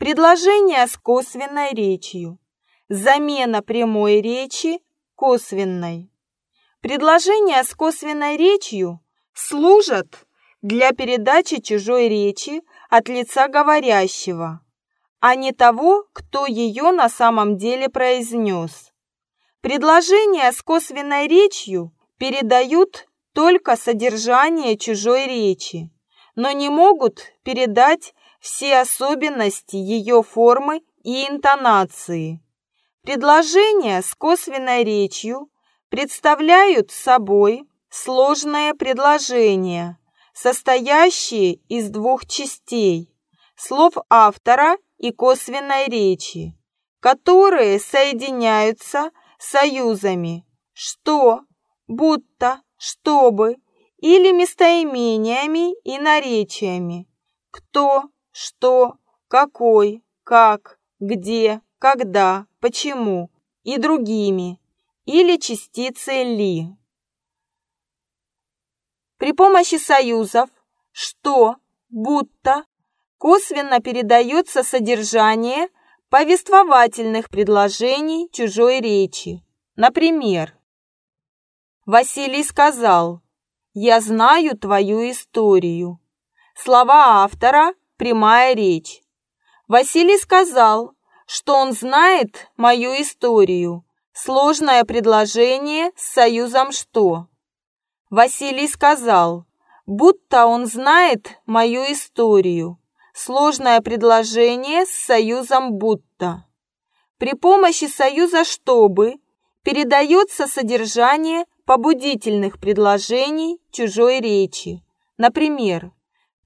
Предложение с косвенной речью. Замена прямой речи косвенной. Предложения с косвенной речью служат для передачи чужой речи от лица говорящего, а не того, кто ее на самом деле произнес. Предложения с косвенной речью передают только содержание чужой речи, но не могут передать все особенности ее формы и интонации. Предложения с косвенной речью представляют собой сложное предложение, состоящие из двух частей – слов автора и косвенной речи, которые соединяются союзами «что», «будто», «чтобы» или местоимениями и наречиями «кто», «что», «какой», «как», «где», «когда», «почему» и другими, или частицей «ли». При помощи союзов «что», «будто» косвенно передается содержание повествовательных предложений чужой речи. Например, Василий сказал «Я знаю твою историю». Слова автора – прямая речь. Василий сказал, что он знает мою историю. Сложное предложение с союзом «что». Василий сказал, будто он знает мою историю. Сложное предложение с союзом «будто». При помощи союза «чтобы» передается содержание побудительных предложений чужой речи. Например,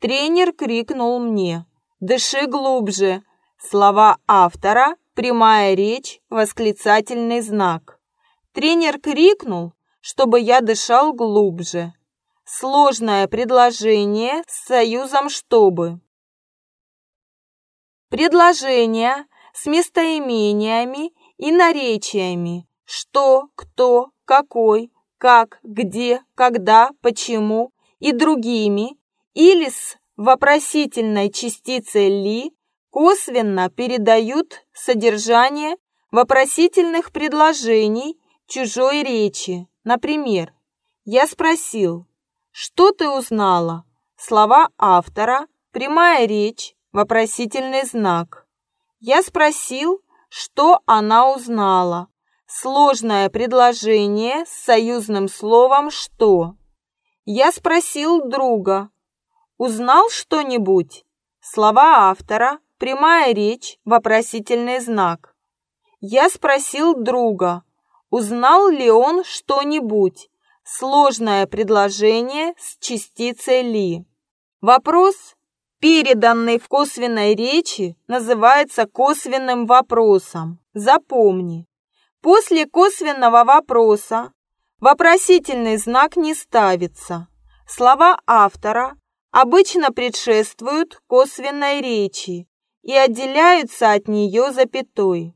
тренер крикнул мне «Дыши глубже!» Слова автора, прямая речь, восклицательный знак. Тренер крикнул, чтобы я дышал глубже. Сложное предложение с союзом «чтобы». Предложения с местоимениями и наречиями «что», «кто», «какой», «как», «где», «когда», «почему» и другими или с вопросительной частицей «ли» косвенно передают содержание вопросительных предложений чужой речи. Например, я спросил, что ты узнала? Слова автора, прямая речь, вопросительный знак. Я спросил, что она узнала. Сложное предложение с союзным словом «что». Я спросил друга, узнал что-нибудь? Слова автора, прямая речь, вопросительный знак. Я спросил друга, Узнал ли он что-нибудь? Сложное предложение с частицей «ли». Вопрос, переданный в косвенной речи, называется косвенным вопросом. Запомни, после косвенного вопроса вопросительный знак не ставится. Слова автора обычно предшествуют косвенной речи и отделяются от нее запятой.